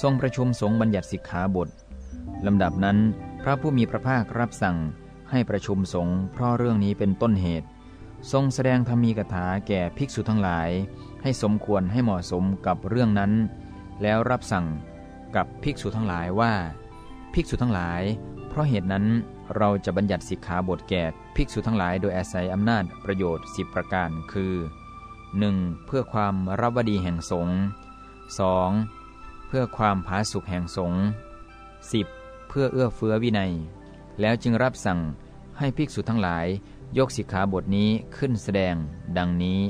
ทรงประชุมสงฆ์บัญญัติสิกขาบทลำดับนั้น พระผู้มีพระภาครับสั่งให้ประชุมสงฆ์เพราะเรื่องนี้เป็นต้นเหตุ ทรงแสดงธรรมีกถาแก่ภิกษุทั้งหลาย ให้สมควรให้เหมาะสมกับเรื่องนั้น แล้วรับสั่งกับภิกษุทั้งหลายว่า ภิกษุทั้งหลาย เพราะเหตุนั้นเราจะบัญญัติสิกขาบทแก่ภิกษุทั้งหลายโดยอาศัยอำนาจประโยชน์ 10 ประการคือ 1. เพื่อความรับวดีแห่งสงฆ์ 2. เพื่อความผาสุกแห่งสงฆ์ 10. เพื่อเอื้อเฟื้อวินัย แล้วจึงรับสั่งให้ภิกษุทั้งหลายยกสิกขาบทนี้ขึ้นแสดงดังนี้